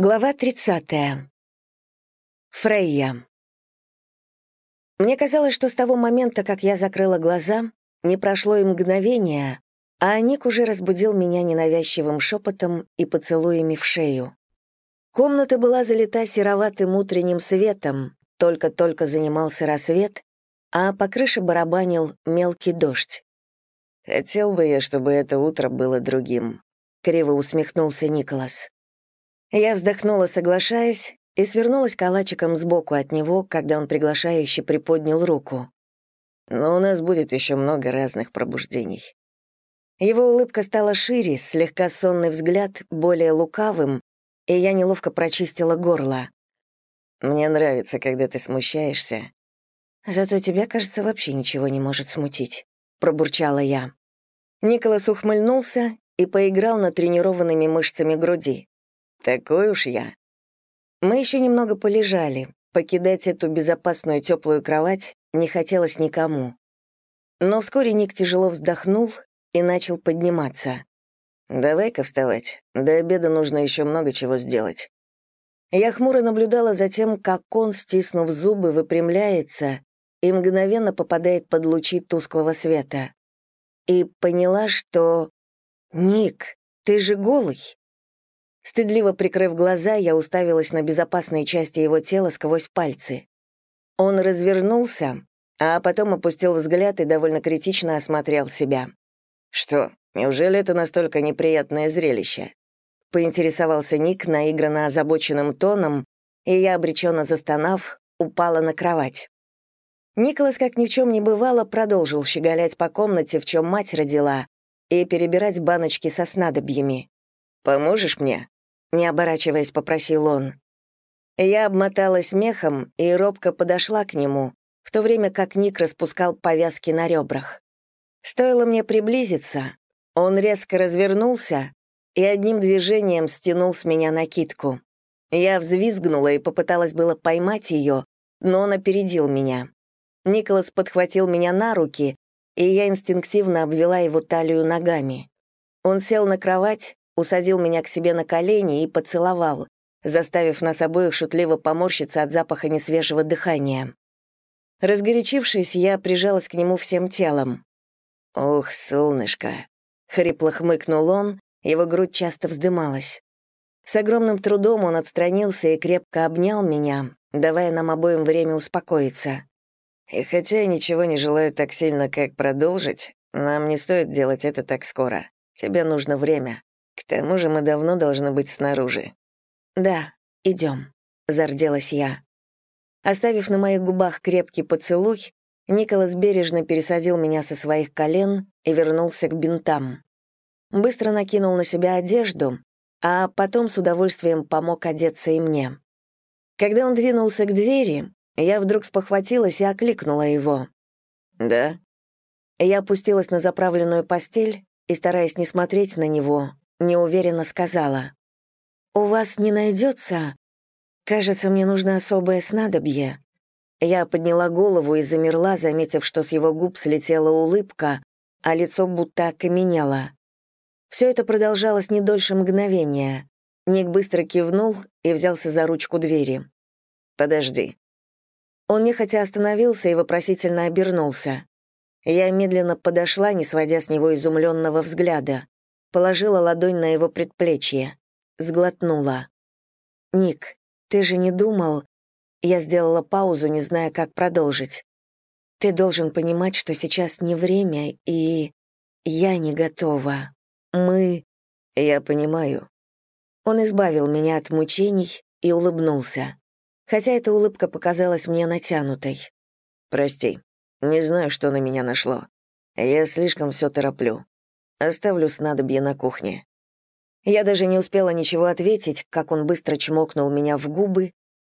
Глава 30. Фрейя. Мне казалось, что с того момента, как я закрыла глаза, не прошло и мгновение, а Ник уже разбудил меня ненавязчивым шепотом и поцелуями в шею. Комната была залита сероватым утренним светом, только-только занимался рассвет, а по крыше барабанил мелкий дождь. «Хотел бы я, чтобы это утро было другим», — криво усмехнулся Николас. Я вздохнула, соглашаясь, и свернулась калачиком сбоку от него, когда он приглашающе приподнял руку. «Но у нас будет еще много разных пробуждений». Его улыбка стала шире, слегка сонный взгляд, более лукавым, и я неловко прочистила горло. «Мне нравится, когда ты смущаешься». «Зато тебя, кажется, вообще ничего не может смутить», — пробурчала я. Николас ухмыльнулся и поиграл натренированными мышцами груди. Такой уж я. Мы еще немного полежали. Покидать эту безопасную теплую кровать не хотелось никому. Но вскоре Ник тяжело вздохнул и начал подниматься. «Давай-ка вставать. До обеда нужно еще много чего сделать». Я хмуро наблюдала за тем, как он, стиснув зубы, выпрямляется и мгновенно попадает под лучи тусклого света. И поняла, что... «Ник, ты же голый!» Стыдливо прикрыв глаза, я уставилась на безопасные части его тела сквозь пальцы. Он развернулся, а потом опустил взгляд и довольно критично осмотрел себя. «Что, неужели это настолько неприятное зрелище?» Поинтересовался Ник наигранно озабоченным тоном, и я, обреченно застонав, упала на кровать. Николас, как ни в чем не бывало, продолжил щеголять по комнате, в чем мать родила, и перебирать баночки со снадобьями. «Поможешь мне?» Не оборачиваясь, попросил он. Я обмоталась мехом и робко подошла к нему, в то время как Ник распускал повязки на ребрах. Стоило мне приблизиться, он резко развернулся и одним движением стянул с меня накидку. Я взвизгнула и попыталась было поймать ее, но он опередил меня. Николас подхватил меня на руки, и я инстинктивно обвела его талию ногами. Он сел на кровать, усадил меня к себе на колени и поцеловал, заставив нас обоих шутливо поморщиться от запаха несвежего дыхания. Разгорячившись, я прижалась к нему всем телом. «Ох, солнышко!» — хрипло хмыкнул он, его грудь часто вздымалась. С огромным трудом он отстранился и крепко обнял меня, давая нам обоим время успокоиться. «И хотя я ничего не желаю так сильно, как продолжить, нам не стоит делать это так скоро. Тебе нужно время. К тому же мы давно должны быть снаружи. Да, идем, зарделась я. Оставив на моих губах крепкий поцелуй, Николас бережно пересадил меня со своих колен и вернулся к бинтам. Быстро накинул на себя одежду, а потом с удовольствием помог одеться и мне. Когда он двинулся к двери, я вдруг спохватилась и окликнула его. «Да?» Я опустилась на заправленную постель и, стараясь не смотреть на него, неуверенно сказала. «У вас не найдется? Кажется, мне нужно особое снадобье». Я подняла голову и замерла, заметив, что с его губ слетела улыбка, а лицо будто окаменело. Все это продолжалось не дольше мгновения. Ник быстро кивнул и взялся за ручку двери. «Подожди». Он нехотя остановился и вопросительно обернулся. Я медленно подошла, не сводя с него изумленного взгляда положила ладонь на его предплечье, сглотнула. «Ник, ты же не думал...» Я сделала паузу, не зная, как продолжить. «Ты должен понимать, что сейчас не время, и... я не готова. Мы...» «Я понимаю». Он избавил меня от мучений и улыбнулся. Хотя эта улыбка показалась мне натянутой. «Прости, не знаю, что на меня нашло. Я слишком все тороплю. Оставлю снадобье на кухне». Я даже не успела ничего ответить, как он быстро чмокнул меня в губы,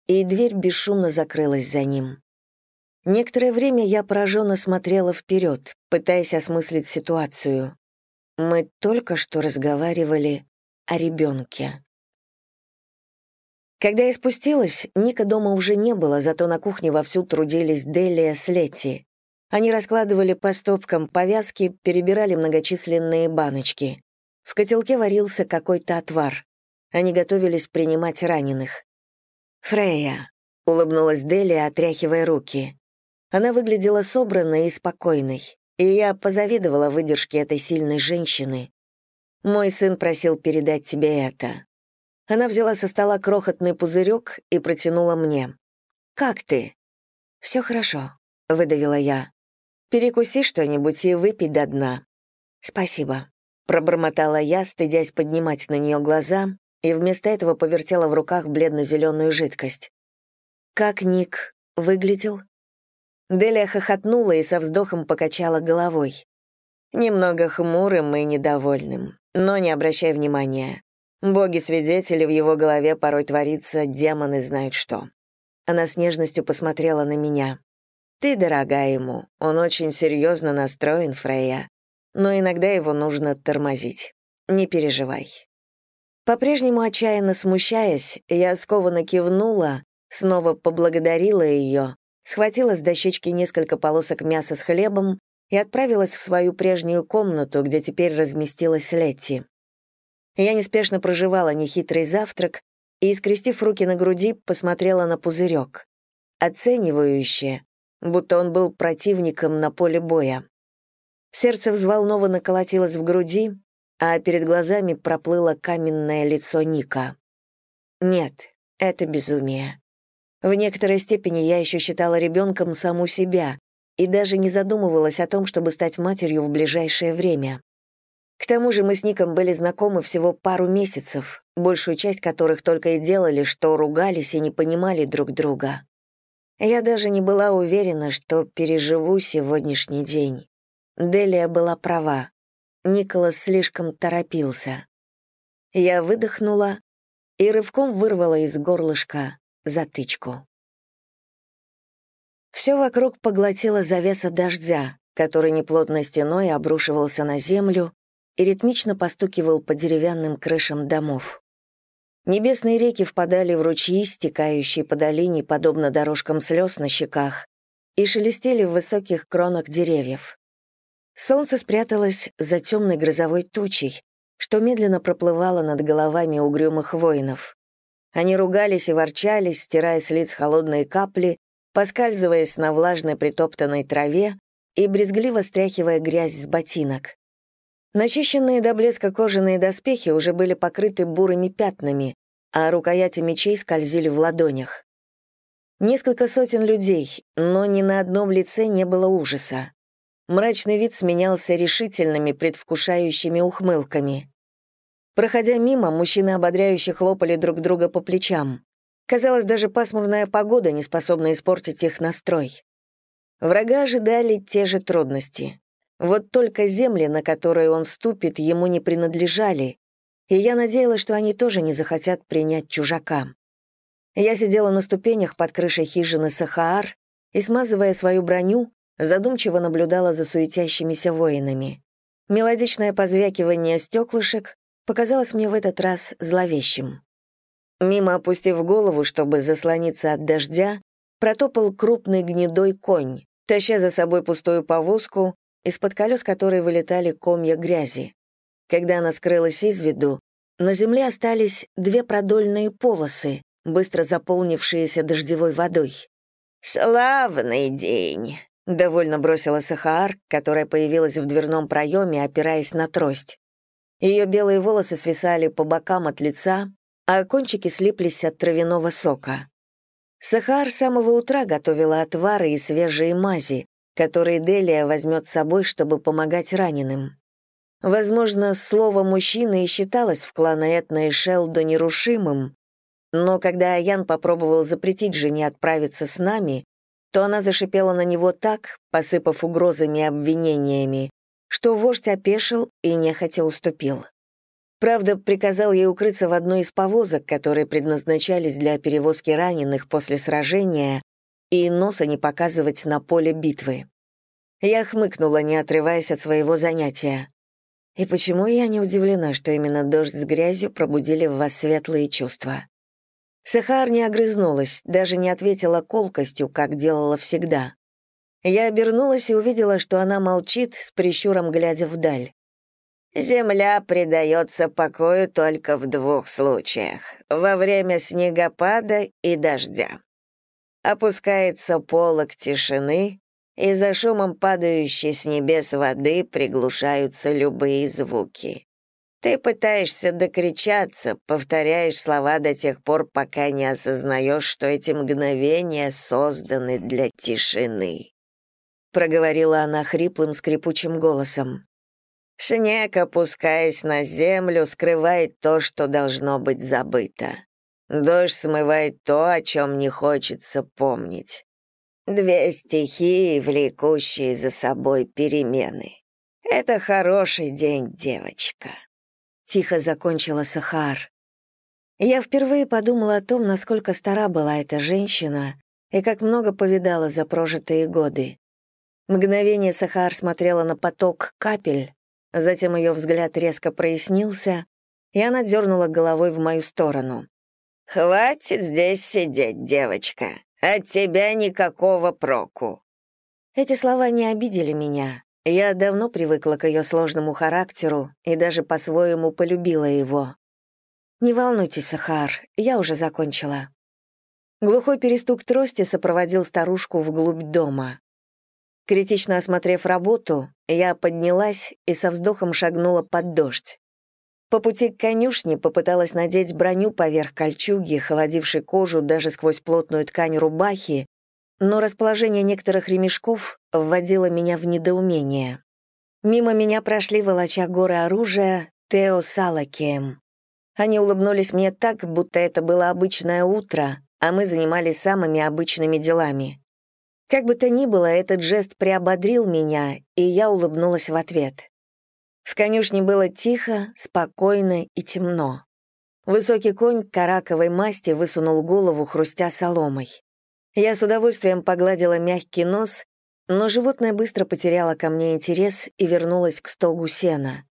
и дверь бесшумно закрылась за ним. Некоторое время я пораженно смотрела вперед, пытаясь осмыслить ситуацию. Мы только что разговаривали о ребенке. Когда я спустилась, Ника дома уже не было, зато на кухне вовсю трудились Делия с Летти. Они раскладывали по стопкам повязки, перебирали многочисленные баночки. В котелке варился какой-то отвар. Они готовились принимать раненых. «Фрея», — улыбнулась Делия, отряхивая руки. Она выглядела собранной и спокойной, и я позавидовала выдержке этой сильной женщины. «Мой сын просил передать тебе это». Она взяла со стола крохотный пузырек и протянула мне. «Как ты?» «Все хорошо», — выдавила я. «Перекуси что-нибудь и выпей до дна». «Спасибо», — пробормотала я, стыдясь поднимать на нее глаза, и вместо этого повертела в руках бледно-зеленую жидкость. «Как Ник выглядел?» Делия хохотнула и со вздохом покачала головой. Немного хмурым и недовольным, но не обращай внимания. Боги-свидетели в его голове порой творится, демоны знают что. Она с нежностью посмотрела на меня. «Ты дорога ему, он очень серьезно настроен, Фрейя. Но иногда его нужно тормозить. Не переживай». По-прежнему отчаянно смущаясь, я скованно кивнула, снова поблагодарила ее, схватила с дощечки несколько полосок мяса с хлебом и отправилась в свою прежнюю комнату, где теперь разместилась Летти. Я неспешно проживала нехитрый завтрак, и, скрестив руки на груди, посмотрела на пузырек. Оценивающе, будто он был противником на поле боя. Сердце взволнованно колотилось в груди, а перед глазами проплыло каменное лицо Ника. Нет, это безумие. В некоторой степени я еще считала ребенком саму себя и даже не задумывалась о том, чтобы стать матерью в ближайшее время. К тому же мы с Ником были знакомы всего пару месяцев, большую часть которых только и делали, что ругались и не понимали друг друга. Я даже не была уверена, что переживу сегодняшний день. Делия была права. Николас слишком торопился. Я выдохнула и рывком вырвала из горлышка затычку. Все вокруг поглотила завеса дождя, который неплотной стеной обрушивался на землю, и ритмично постукивал по деревянным крышам домов. Небесные реки впадали в ручьи, стекающие по долине, подобно дорожкам слез на щеках, и шелестели в высоких кронах деревьев. Солнце спряталось за темной грозовой тучей, что медленно проплывало над головами угрюмых воинов. Они ругались и ворчали, стирая с лиц холодные капли, поскальзываясь на влажной притоптанной траве и брезгливо стряхивая грязь с ботинок. Начищенные до блеска кожаные доспехи уже были покрыты бурыми пятнами, а рукояти мечей скользили в ладонях. Несколько сотен людей, но ни на одном лице не было ужаса. Мрачный вид сменялся решительными, предвкушающими ухмылками. Проходя мимо, мужчины ободряюще хлопали друг друга по плечам. Казалось, даже пасмурная погода не способна испортить их настрой. Врага ожидали те же трудности. Вот только земли, на которые он ступит, ему не принадлежали, и я надеялась, что они тоже не захотят принять чужака. Я сидела на ступенях под крышей хижины Сахаар и, смазывая свою броню, задумчиво наблюдала за суетящимися воинами. Мелодичное позвякивание стеклышек показалось мне в этот раз зловещим. Мимо опустив голову, чтобы заслониться от дождя, протопал крупный гнедой конь, таща за собой пустую повозку из-под колес которой вылетали комья грязи. Когда она скрылась из виду, на земле остались две продольные полосы, быстро заполнившиеся дождевой водой. «Славный день!» — довольно бросила Сахаар, которая появилась в дверном проеме, опираясь на трость. Ее белые волосы свисали по бокам от лица, а кончики слиплись от травяного сока. Сахар с самого утра готовила отвары и свежие мази, которые Делия возьмет с собой, чтобы помогать раненым. Возможно, слово «мужчина» и считалось в клана Этна и Шелдо нерушимым, но когда Аян попробовал запретить жене отправиться с нами, то она зашипела на него так, посыпав угрозами и обвинениями, что вождь опешил и нехотя уступил. Правда, приказал ей укрыться в одной из повозок, которые предназначались для перевозки раненых после сражения, и носа не показывать на поле битвы. Я хмыкнула, не отрываясь от своего занятия. И почему я не удивлена, что именно дождь с грязью пробудили в вас светлые чувства? Сахар не огрызнулась, даже не ответила колкостью, как делала всегда. Я обернулась и увидела, что она молчит, с прищуром глядя вдаль. Земля предается покою только в двух случаях — во время снегопада и дождя. Опускается полог тишины, и за шумом падающей с небес воды приглушаются любые звуки. Ты пытаешься докричаться, повторяешь слова до тех пор, пока не осознаешь, что эти мгновения созданы для тишины. Проговорила она хриплым скрипучим голосом. Снег, опускаясь на землю, скрывает то, что должно быть забыто. Дождь смывает то, о чем не хочется помнить. Две стихии, влекущие за собой перемены. Это хороший день, девочка. Тихо закончила Сахар. Я впервые подумала о том, насколько стара была эта женщина и как много повидала за прожитые годы. Мгновение Сахар смотрела на поток капель, затем ее взгляд резко прояснился, и она дернула головой в мою сторону. «Хватит здесь сидеть, девочка. От тебя никакого проку». Эти слова не обидели меня. Я давно привыкла к ее сложному характеру и даже по-своему полюбила его. «Не волнуйтесь, Сахар, я уже закончила». Глухой перестук трости сопроводил старушку вглубь дома. Критично осмотрев работу, я поднялась и со вздохом шагнула под дождь. По пути к конюшне попыталась надеть броню поверх кольчуги, холодившей кожу даже сквозь плотную ткань рубахи, но расположение некоторых ремешков вводило меня в недоумение. Мимо меня прошли, волоча горы оружия, Тео с. Они улыбнулись мне так, будто это было обычное утро, а мы занимались самыми обычными делами. Как бы то ни было, этот жест приободрил меня, и я улыбнулась в ответ. В конюшне было тихо, спокойно и темно. Высокий конь караковой масти высунул голову, хрустя соломой. Я с удовольствием погладила мягкий нос, но животное быстро потеряло ко мне интерес и вернулось к стогу сена.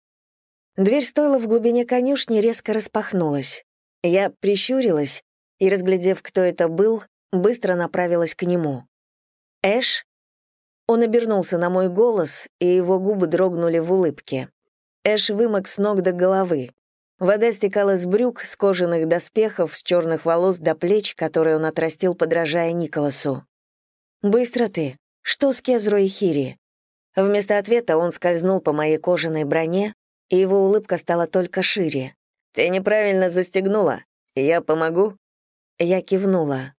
Дверь стойла в глубине конюшни резко распахнулась. Я прищурилась и, разглядев, кто это был, быстро направилась к нему. «Эш?» Он обернулся на мой голос, и его губы дрогнули в улыбке. Эш вымок с ног до головы. Вода стекала с брюк, с кожаных доспехов, с черных волос до плеч, которые он отрастил, подражая Николасу. «Быстро ты. Что с Кезро и Хири?» Вместо ответа он скользнул по моей кожаной броне, и его улыбка стала только шире. «Ты неправильно застегнула. Я помогу?» Я кивнула.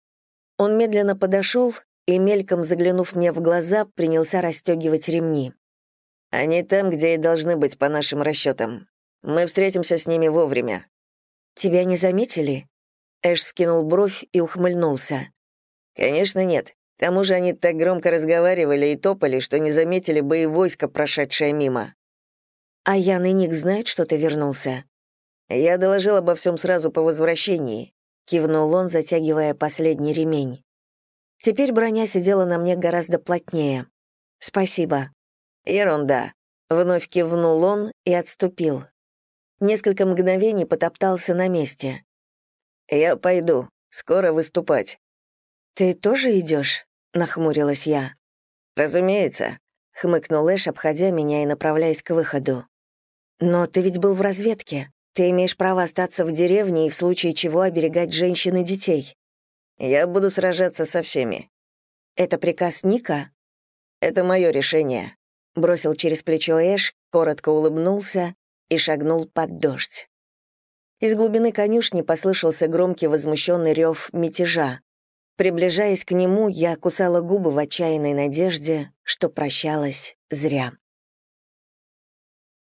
Он медленно подошел и, мельком заглянув мне в глаза, принялся расстегивать ремни. Они там, где и должны быть, по нашим расчетам. Мы встретимся с ними вовремя». «Тебя не заметили?» Эш скинул бровь и ухмыльнулся. «Конечно нет. К тому же они так громко разговаривали и топали, что не заметили бы и войско, прошедшее мимо». «А Ян и Ник знают, что ты вернулся?» «Я доложил обо всем сразу по возвращении», — кивнул он, затягивая последний ремень. Теперь броня сидела на мне гораздо плотнее. «Спасибо», «Ерунда», — вновь кивнул он и отступил. Несколько мгновений потоптался на месте. «Я пойду. Скоро выступать». «Ты тоже идешь? нахмурилась я. «Разумеется», — хмыкнул Эш, обходя меня и направляясь к выходу. «Но ты ведь был в разведке. Ты имеешь право остаться в деревне и в случае чего оберегать женщин и детей». «Я буду сражаться со всеми». «Это приказ Ника?» «Это мое решение», бросил через плечо Эш, коротко улыбнулся и шагнул под дождь. Из глубины конюшни послышался громкий возмущенный рев мятежа. Приближаясь к нему, я кусала губы в отчаянной надежде, что прощалась зря.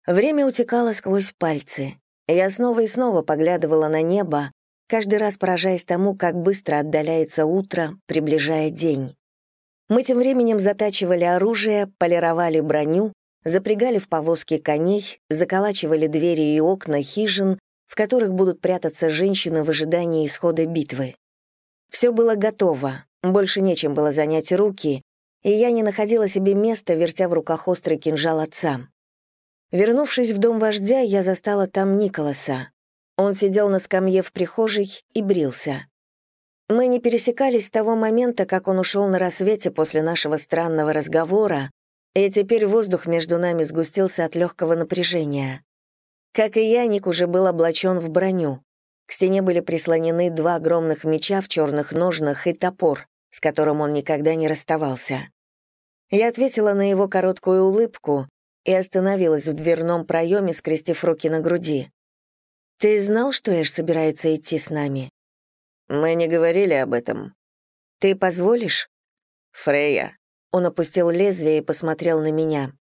Время утекало сквозь пальцы. Я снова и снова поглядывала на небо, каждый раз поражаясь тому, как быстро отдаляется утро, приближая день. Мы тем временем затачивали оружие, полировали броню, запрягали в повозки коней, заколачивали двери и окна хижин, в которых будут прятаться женщины в ожидании исхода битвы. Все было готово, больше нечем было занять руки, и я не находила себе места, вертя в руках острый кинжал отца. Вернувшись в дом вождя, я застала там Николаса. Он сидел на скамье в прихожей и брился. Мы не пересекались с того момента, как он ушел на рассвете после нашего странного разговора, и теперь воздух между нами сгустился от легкого напряжения. Как и я, Ник уже был облачен в броню. К стене были прислонены два огромных меча в черных ножнах и топор, с которым он никогда не расставался. Я ответила на его короткую улыбку и остановилась в дверном проеме, скрестив руки на груди. «Ты знал, что Эш собирается идти с нами?» «Мы не говорили об этом». «Ты позволишь?» «Фрейя». Он опустил лезвие и посмотрел на меня.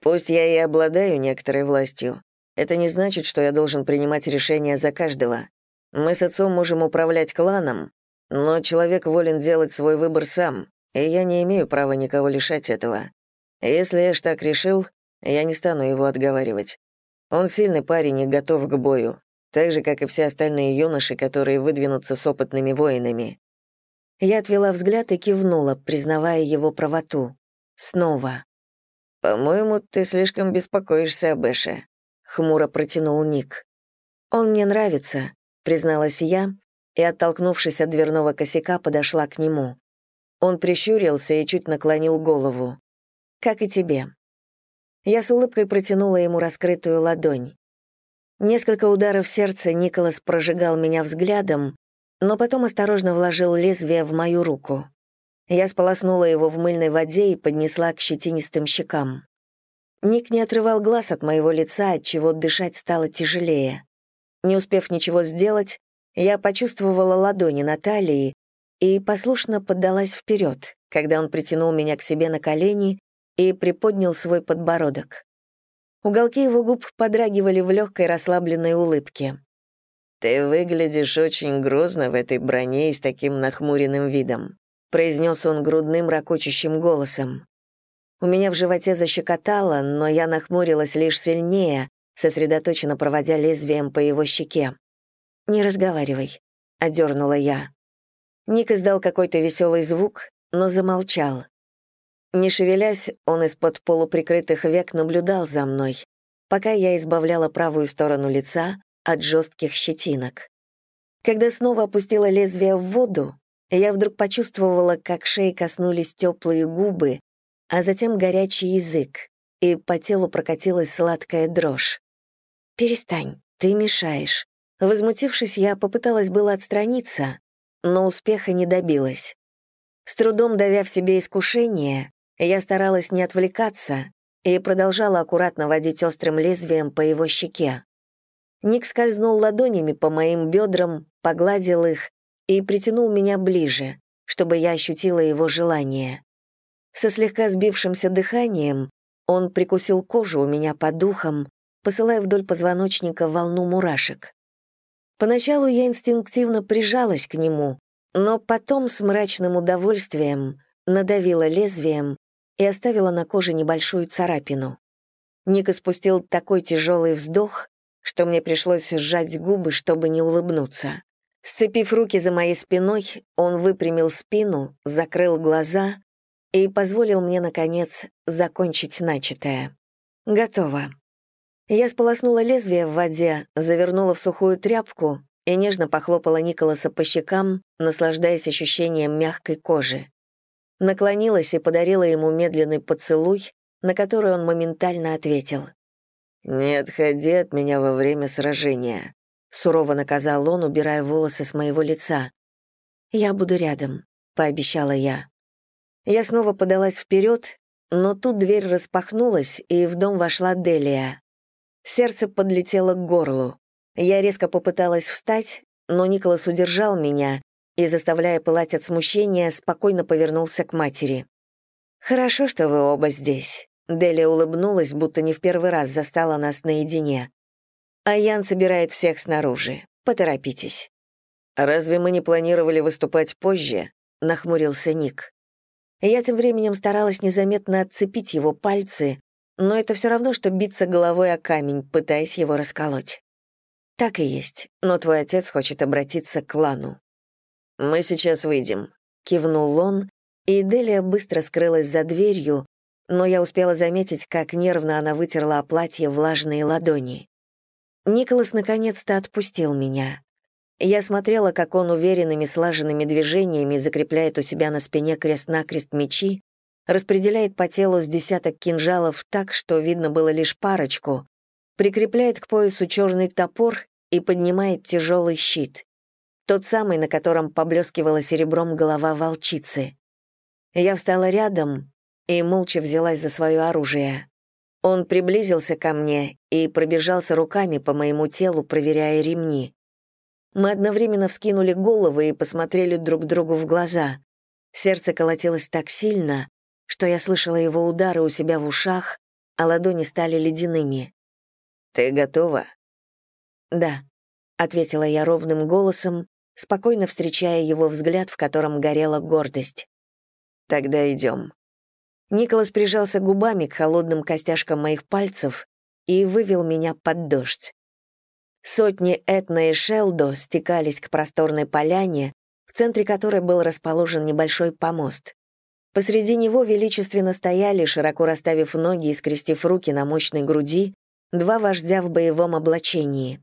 «Пусть я и обладаю некоторой властью, это не значит, что я должен принимать решения за каждого. Мы с отцом можем управлять кланом, но человек волен делать свой выбор сам, и я не имею права никого лишать этого. Если Эш так решил, я не стану его отговаривать. Он сильный парень и готов к бою, так же, как и все остальные юноши, которые выдвинутся с опытными воинами. Я отвела взгляд и кивнула, признавая его правоту. Снова. «По-моему, ты слишком беспокоишься об Эше», хмуро протянул Ник. Он мне нравится, призналась я и, оттолкнувшись от дверного косяка, подошла к нему. Он прищурился и чуть наклонил голову. Как и тебе. Я с улыбкой протянула ему раскрытую ладонь. Несколько ударов сердца Николас прожигал меня взглядом, но потом осторожно вложил лезвие в мою руку. Я сполоснула его в мыльной воде и поднесла к щетинистым щекам. Ник не отрывал глаз от моего лица, от чего дышать стало тяжелее. Не успев ничего сделать, я почувствовала ладони Натальи и послушно поддалась вперед, когда он притянул меня к себе на колени и приподнял свой подбородок. Уголки его губ подрагивали в легкой расслабленной улыбке. «Ты выглядишь очень грозно в этой броне и с таким нахмуренным видом», произнес он грудным ракочущим голосом. У меня в животе защекотало, но я нахмурилась лишь сильнее, сосредоточенно проводя лезвием по его щеке. «Не разговаривай», — одернула я. Ник издал какой-то веселый звук, но замолчал. Не шевелясь, он из-под полуприкрытых век наблюдал за мной, пока я избавляла правую сторону лица от жестких щетинок. Когда снова опустила лезвие в воду, я вдруг почувствовала, как шеи коснулись теплые губы, а затем горячий язык, и по телу прокатилась сладкая дрожь. «Перестань, ты мешаешь». Возмутившись, я попыталась было отстраниться, но успеха не добилась. С трудом давя в себе искушение, я старалась не отвлекаться и продолжала аккуратно водить острым лезвием по его щеке. Ник скользнул ладонями по моим бедрам, погладил их и притянул меня ближе, чтобы я ощутила его желание. Со слегка сбившимся дыханием он прикусил кожу у меня под духом, посылая вдоль позвоночника волну мурашек. Поначалу я инстинктивно прижалась к нему, но потом с мрачным удовольствием надавила лезвием и оставила на коже небольшую царапину. Ник испустил такой тяжелый вздох, что мне пришлось сжать губы, чтобы не улыбнуться. Сцепив руки за моей спиной, он выпрямил спину, закрыл глаза и позволил мне, наконец, закончить начатое. Готово. Я сполоснула лезвие в воде, завернула в сухую тряпку и нежно похлопала Николаса по щекам, наслаждаясь ощущением мягкой кожи. Наклонилась и подарила ему медленный поцелуй, на который он моментально ответил. «Не отходи от меня во время сражения», — сурово наказал он, убирая волосы с моего лица. «Я буду рядом», — пообещала я. Я снова подалась вперед, но тут дверь распахнулась, и в дом вошла Делия. Сердце подлетело к горлу. Я резко попыталась встать, но Николас удержал меня и, заставляя пылать от смущения, спокойно повернулся к матери. «Хорошо, что вы оба здесь». Делия улыбнулась, будто не в первый раз застала нас наедине. «А Ян собирает всех снаружи. Поторопитесь». «Разве мы не планировали выступать позже?» — нахмурился Ник. Я тем временем старалась незаметно отцепить его пальцы, но это все равно, что биться головой о камень, пытаясь его расколоть. Так и есть, но твой отец хочет обратиться к клану. «Мы сейчас выйдем», — кивнул он, и Делия быстро скрылась за дверью, но я успела заметить, как нервно она вытерла о платье влажные ладони. Николас наконец-то отпустил меня. Я смотрела, как он уверенными слаженными движениями закрепляет у себя на спине крест-накрест мечи, распределяет по телу с десяток кинжалов так, что видно было лишь парочку, прикрепляет к поясу черный топор и поднимает тяжелый щит. Тот самый, на котором поблескивала серебром голова волчицы. Я встала рядом и молча взялась за свое оружие. Он приблизился ко мне и пробежался руками по моему телу, проверяя ремни. Мы одновременно вскинули головы и посмотрели друг другу в глаза. Сердце колотилось так сильно, что я слышала его удары у себя в ушах, а ладони стали ледяными. «Ты готова?» «Да», — ответила я ровным голосом, спокойно встречая его взгляд, в котором горела гордость. «Тогда идем». Николас прижался губами к холодным костяшкам моих пальцев и вывел меня под дождь. Сотни Этна и Шелдо стекались к просторной поляне, в центре которой был расположен небольшой помост. Посреди него величественно стояли, широко расставив ноги и скрестив руки на мощной груди, два вождя в боевом облачении.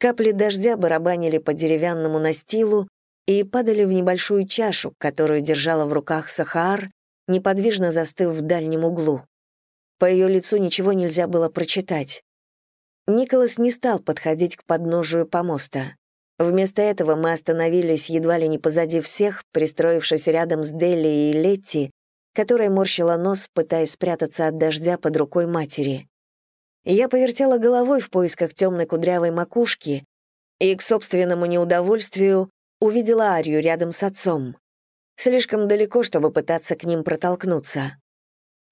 Капли дождя барабанили по деревянному настилу и падали в небольшую чашу, которую держала в руках Сахаар, неподвижно застыв в дальнем углу. По ее лицу ничего нельзя было прочитать. Николас не стал подходить к подножию помоста. Вместо этого мы остановились едва ли не позади всех, пристроившись рядом с Делли и Летти, которая морщила нос, пытаясь спрятаться от дождя под рукой матери. Я повертела головой в поисках темной кудрявой макушки и, к собственному неудовольствию, увидела Арию рядом с отцом. Слишком далеко, чтобы пытаться к ним протолкнуться.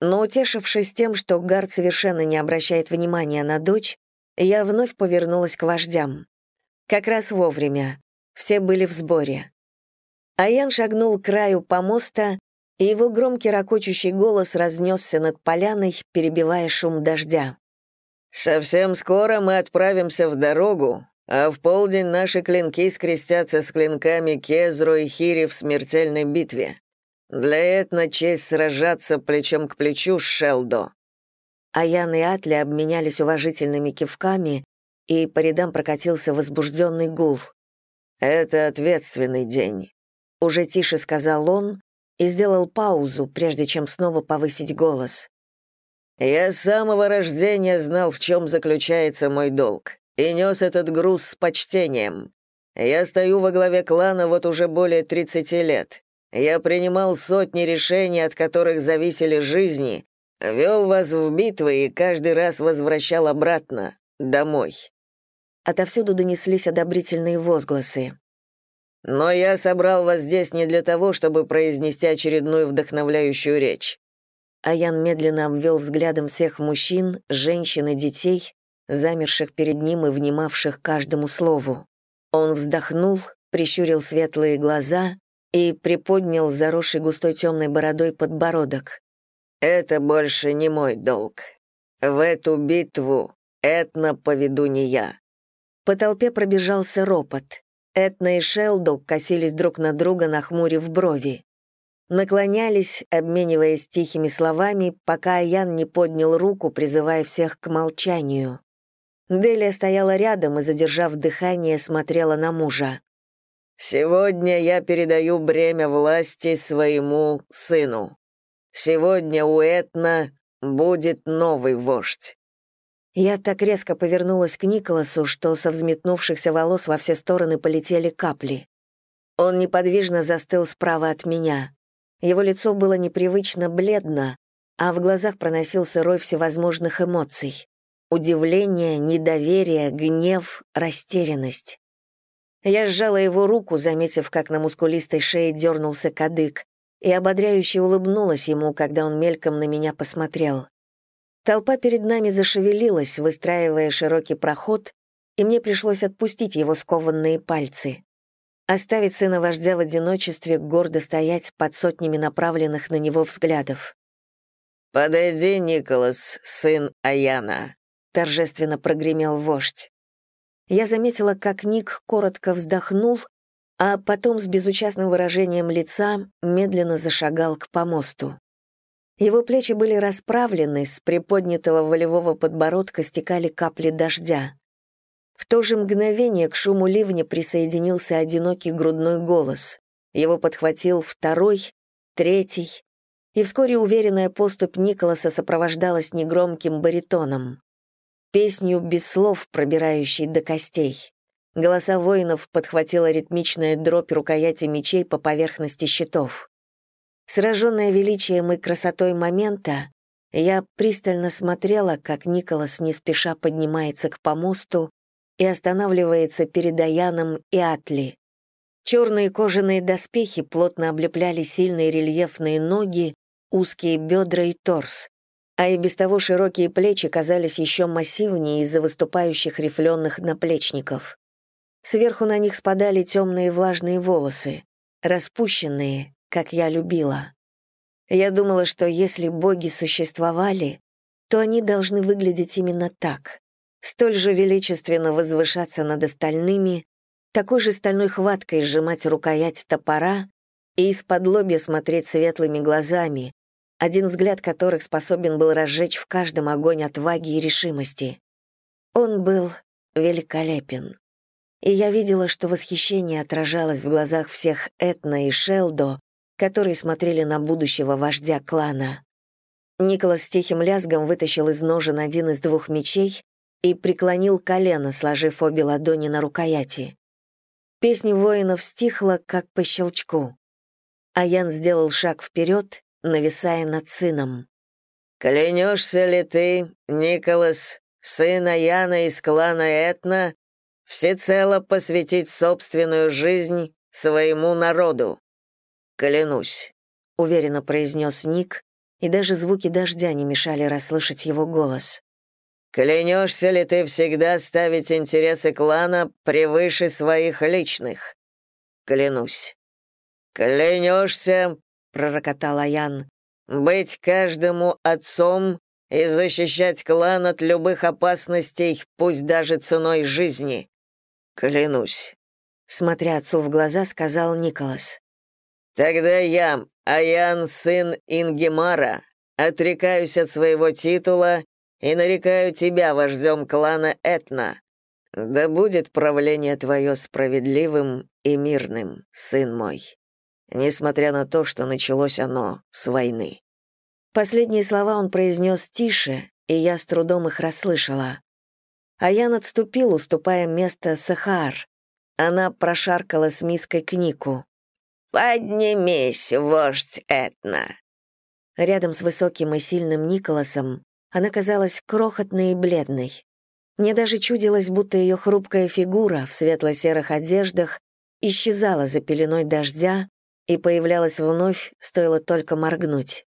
Но, утешившись тем, что Гард совершенно не обращает внимания на дочь, я вновь повернулась к вождям. Как раз вовремя. Все были в сборе. Аян шагнул к краю помоста, и его громкий ракочущий голос разнесся над поляной, перебивая шум дождя. «Совсем скоро мы отправимся в дорогу, а в полдень наши клинки скрестятся с клинками Кезру и Хири в смертельной битве. Для этого честь сражаться плечом к плечу с Шелдо. Аян и Атли обменялись уважительными кивками, и по рядам прокатился возбужденный гул. «Это ответственный день», — уже тише сказал он и сделал паузу, прежде чем снова повысить голос. «Я с самого рождения знал, в чем заключается мой долг, и нес этот груз с почтением. Я стою во главе клана вот уже более 30 лет. Я принимал сотни решений, от которых зависели жизни, Вел вас в битвы и каждый раз возвращал обратно, домой». Отовсюду донеслись одобрительные возгласы. «Но я собрал вас здесь не для того, чтобы произнести очередную вдохновляющую речь». Аян медленно обвел взглядом всех мужчин, женщин и детей, замерших перед ним и внимавших каждому слову. Он вздохнул, прищурил светлые глаза и приподнял заросший густой темной бородой подбородок. Это больше не мой долг. В эту битву Этна поведу не я». По толпе пробежался ропот. Этна и Шелдок косились друг на друга, нахмурив брови. Наклонялись, обмениваясь тихими словами, пока Ян не поднял руку, призывая всех к молчанию. Делия стояла рядом и, задержав дыхание, смотрела на мужа. «Сегодня я передаю бремя власти своему сыну», Сегодня у Этна будет новый вождь». Я так резко повернулась к Николасу, что со взметнувшихся волос во все стороны полетели капли. Он неподвижно застыл справа от меня. Его лицо было непривычно бледно, а в глазах проносился рой всевозможных эмоций. Удивление, недоверие, гнев, растерянность. Я сжала его руку, заметив, как на мускулистой шее дернулся кадык, и ободряюще улыбнулась ему, когда он мельком на меня посмотрел. Толпа перед нами зашевелилась, выстраивая широкий проход, и мне пришлось отпустить его скованные пальцы. Оставить сына вождя в одиночестве, гордо стоять под сотнями направленных на него взглядов. «Подойди, Николас, сын Аяна», — торжественно прогремел вождь. Я заметила, как Ник коротко вздохнул а потом с безучастным выражением лица медленно зашагал к помосту. Его плечи были расправлены, с приподнятого волевого подбородка стекали капли дождя. В то же мгновение к шуму ливня присоединился одинокий грудной голос. Его подхватил второй, третий, и вскоре уверенная поступь Николаса сопровождалась негромким баритоном. песнью без слов, пробирающей до костей. Голоса воинов подхватила ритмичная дробь рукояти мечей по поверхности щитов. Сраженная величием и красотой момента, я пристально смотрела, как Николас не спеша поднимается к помосту и останавливается перед Аяном и Атли. Черные кожаные доспехи плотно облепляли сильные рельефные ноги, узкие бедра и торс, а и без того широкие плечи казались еще массивнее из-за выступающих рифленых наплечников. Сверху на них спадали темные влажные волосы, распущенные, как я любила. Я думала, что если боги существовали, то они должны выглядеть именно так. Столь же величественно возвышаться над остальными, такой же стальной хваткой сжимать рукоять топора и из-под лобья смотреть светлыми глазами, один взгляд которых способен был разжечь в каждом огонь отваги и решимости. Он был великолепен. И я видела, что восхищение отражалось в глазах всех Этна и Шелдо, которые смотрели на будущего вождя клана. Николас с тихим лязгом вытащил из ножен один из двух мечей и преклонил колено, сложив обе ладони на рукояти. Песня воинов стихла, как по щелчку. Аян сделал шаг вперед, нависая над сыном. «Клянешься ли ты, Николас, сын Аяна из клана Этна, всецело посвятить собственную жизнь своему народу?» «Клянусь», — уверенно произнес Ник, и даже звуки дождя не мешали расслышать его голос. «Клянешься ли ты всегда ставить интересы клана превыше своих личных?» «Клянусь». «Клянешься», — пророкотал Аян, «быть каждому отцом и защищать клан от любых опасностей, пусть даже ценой жизни». «Клянусь», — смотря отцу в глаза, сказал Николас. Тогда я, Аян, сын Ингемара, отрекаюсь от своего титула и нарекаю тебя вождем клана Этна. Да будет правление твое справедливым и мирным, сын мой, несмотря на то, что началось оно с войны». Последние слова он произнес тише, и я с трудом их расслышала. Аян отступил, уступая место Сахар. Она прошаркала с миской к Нику. «Поднимись, вождь Этна!» Рядом с высоким и сильным Николасом она казалась крохотной и бледной. Мне даже чудилось, будто ее хрупкая фигура в светло-серых одеждах исчезала за пеленой дождя и появлялась вновь, стоило только моргнуть.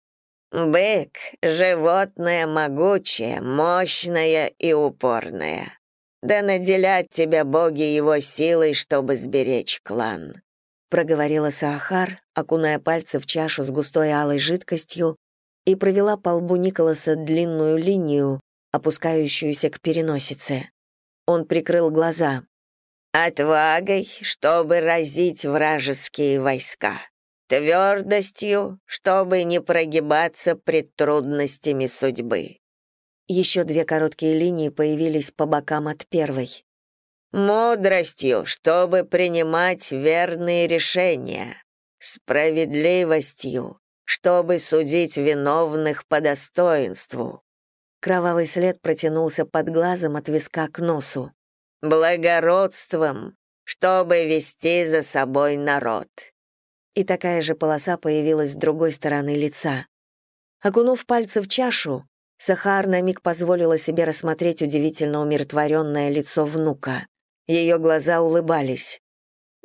«Бык — животное могучее, мощное и упорное. Да наделят тебя боги его силой, чтобы сберечь клан проговорила Саахар, окуная пальцы в чашу с густой алой жидкостью, и провела по лбу Николаса длинную линию, опускающуюся к переносице. Он прикрыл глаза. «Отвагой, чтобы разить вражеские войска. Твердостью, чтобы не прогибаться пред трудностями судьбы». Еще две короткие линии появились по бокам от первой мудростью, чтобы принимать верные решения, справедливостью, чтобы судить виновных по достоинству. Кровавый след протянулся под глазом от виска к носу. Благородством, чтобы вести за собой народ. И такая же полоса появилась с другой стороны лица. Окунув пальцы в чашу, Сахар на миг позволила себе рассмотреть удивительно умиротворенное лицо внука. Ее глаза улыбались.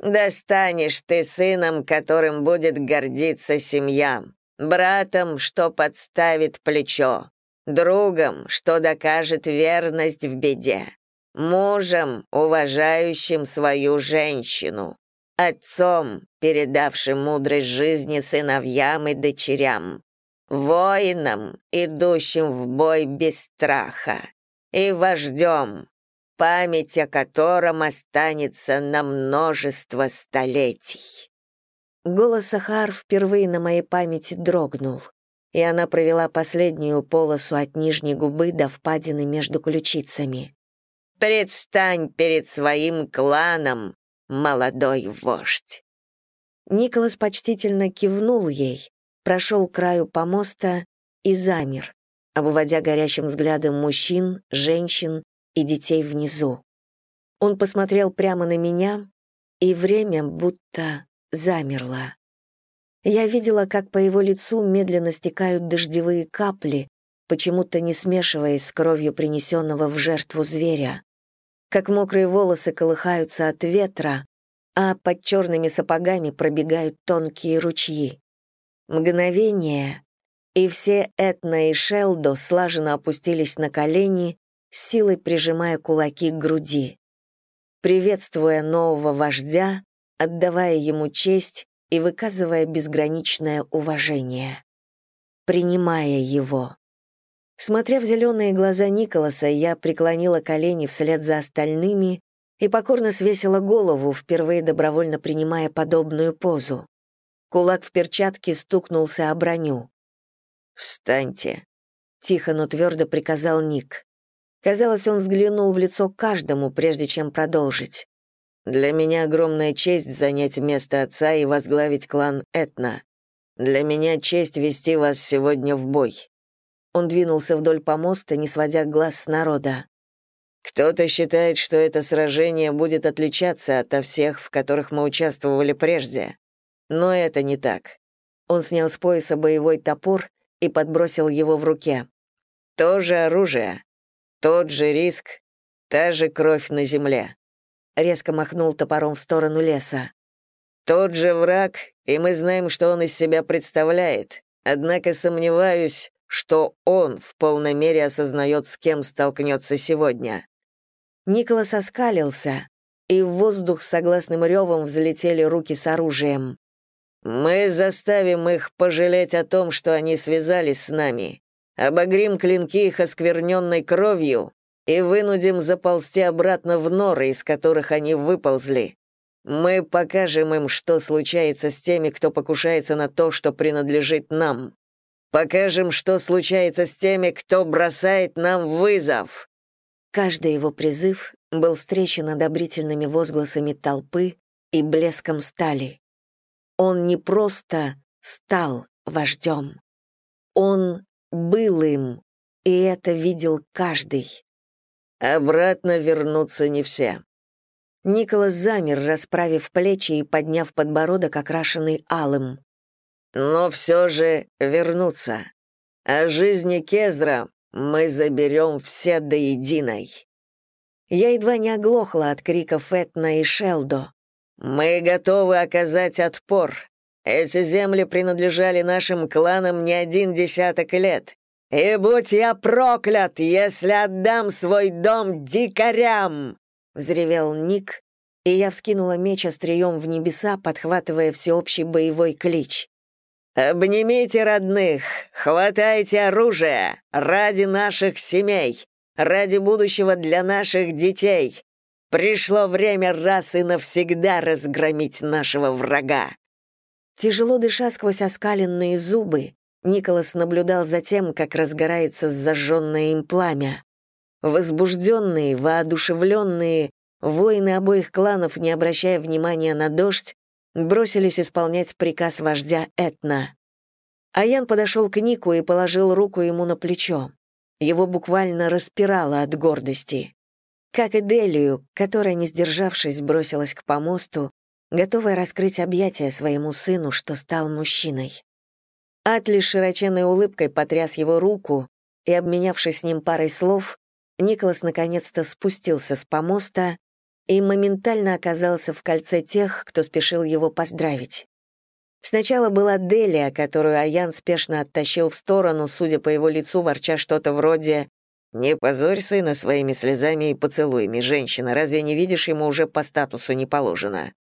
«Достанешь ты сыном, которым будет гордиться семья, братом, что подставит плечо, другом, что докажет верность в беде, мужем, уважающим свою женщину, отцом, передавшим мудрость жизни сыновьям и дочерям, воином, идущим в бой без страха, и вождем, память о котором останется на множество столетий. Голос Сахар впервые на моей памяти дрогнул, и она провела последнюю полосу от нижней губы до впадины между ключицами. «Предстань перед своим кланом, молодой вождь!» Николас почтительно кивнул ей, прошел краю помоста и замер, обводя горящим взглядом мужчин, женщин и детей внизу. Он посмотрел прямо на меня, и время будто замерло. Я видела, как по его лицу медленно стекают дождевые капли, почему-то не смешиваясь с кровью принесенного в жертву зверя, как мокрые волосы колыхаются от ветра, а под черными сапогами пробегают тонкие ручьи. Мгновение, и все Этна и Шелдо слаженно опустились на колени, силой прижимая кулаки к груди. Приветствуя нового вождя, отдавая ему честь и выказывая безграничное уважение. Принимая его. Смотря в зеленые глаза Николаса, я преклонила колени вслед за остальными и покорно свесила голову, впервые добровольно принимая подобную позу. Кулак в перчатке стукнулся о броню. «Встаньте», — тихо, но твердо приказал Ник. Казалось, он взглянул в лицо каждому, прежде чем продолжить. «Для меня огромная честь занять место отца и возглавить клан Этна. Для меня честь вести вас сегодня в бой. Он двинулся вдоль помоста, не сводя глаз с народа. «Кто-то считает, что это сражение будет отличаться от всех, в которых мы участвовали прежде. Но это не так». Он снял с пояса боевой топор и подбросил его в руке. «То же оружие, тот же риск, та же кровь на земле». Резко махнул топором в сторону леса. «Тот же враг, и мы знаем, что он из себя представляет. Однако сомневаюсь, что он в полной мере осознает, с кем столкнется сегодня. Николас оскалился, и в воздух согласным ревом взлетели руки с оружием. «Мы заставим их пожалеть о том, что они связались с нами, обогрим клинки их оскверненной кровью и вынудим заползти обратно в норы, из которых они выползли. Мы покажем им, что случается с теми, кто покушается на то, что принадлежит нам. Покажем, что случается с теми, кто бросает нам вызов!» Каждый его призыв был встречен одобрительными возгласами толпы и блеском стали. Он не просто стал вождем. Он был им, и это видел каждый. Обратно вернуться не все. Николас замер, расправив плечи и подняв подбородок, окрашенный алым но все же вернуться. А жизни Кезра мы заберем все до единой». Я едва не оглохла от криков Этна и Шелдо. «Мы готовы оказать отпор. Эти земли принадлежали нашим кланам не один десяток лет. И будь я проклят, если отдам свой дом дикарям!» — взревел Ник, и я вскинула меч острием в небеса, подхватывая всеобщий боевой клич. «Обнимите родных, хватайте оружие ради наших семей, ради будущего для наших детей. Пришло время раз и навсегда разгромить нашего врага». Тяжело дыша сквозь оскаленные зубы, Николас наблюдал за тем, как разгорается зажженное им пламя. Возбужденные, воодушевленные, воины обоих кланов, не обращая внимания на дождь, бросились исполнять приказ вождя Этна. Аян подошел к Нику и положил руку ему на плечо. Его буквально распирало от гордости. Как и Делию, которая, не сдержавшись, бросилась к помосту, готовая раскрыть объятия своему сыну, что стал мужчиной. Атли широченной улыбкой потряс его руку, и, обменявшись с ним парой слов, Николас наконец-то спустился с помоста и моментально оказался в кольце тех, кто спешил его поздравить. Сначала была Делия, которую Аян спешно оттащил в сторону, судя по его лицу, ворча что-то вроде «Не позорь сына своими слезами и поцелуями, женщина, разве не видишь, ему уже по статусу не положено?»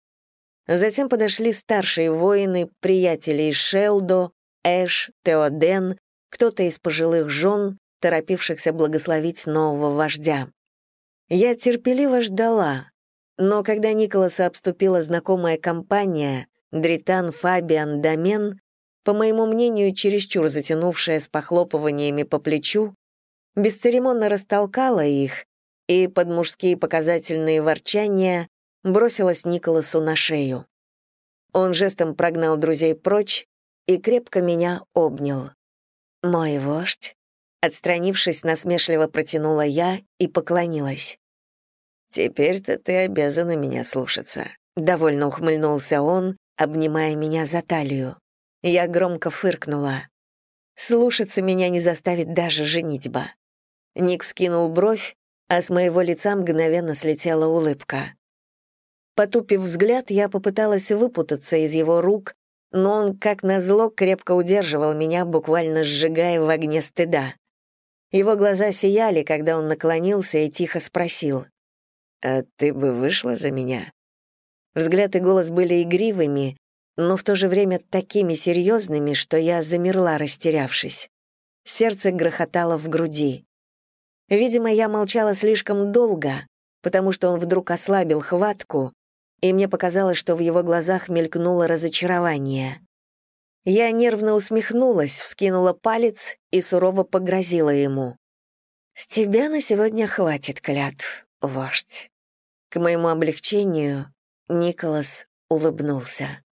Затем подошли старшие воины, приятели из Шелдо, Эш, Теоден, кто-то из пожилых жен, торопившихся благословить нового вождя. Я терпеливо ждала, но когда Николаса обступила знакомая компания, Дритан, Фабиан, Домен, по моему мнению, чересчур затянувшая с похлопываниями по плечу, бесцеремонно растолкала их и под мужские показательные ворчания бросилась Николасу на шею. Он жестом прогнал друзей прочь и крепко меня обнял. «Мой вождь, Отстранившись, насмешливо протянула я и поклонилась. «Теперь-то ты обязана меня слушаться», — довольно ухмыльнулся он, обнимая меня за талию. Я громко фыркнула. Слушаться меня не заставит даже женитьба. Ник вскинул бровь, а с моего лица мгновенно слетела улыбка. Потупив взгляд, я попыталась выпутаться из его рук, но он, как назло, крепко удерживал меня, буквально сжигая в огне стыда. Его глаза сияли, когда он наклонился и тихо спросил. «А ты бы вышла за меня?» Взгляд и голос были игривыми, но в то же время такими серьезными, что я замерла, растерявшись. Сердце грохотало в груди. Видимо, я молчала слишком долго, потому что он вдруг ослабил хватку, и мне показалось, что в его глазах мелькнуло разочарование. Я нервно усмехнулась, вскинула палец и сурово погрозила ему. «С тебя на сегодня хватит клятв, вождь». К моему облегчению Николас улыбнулся.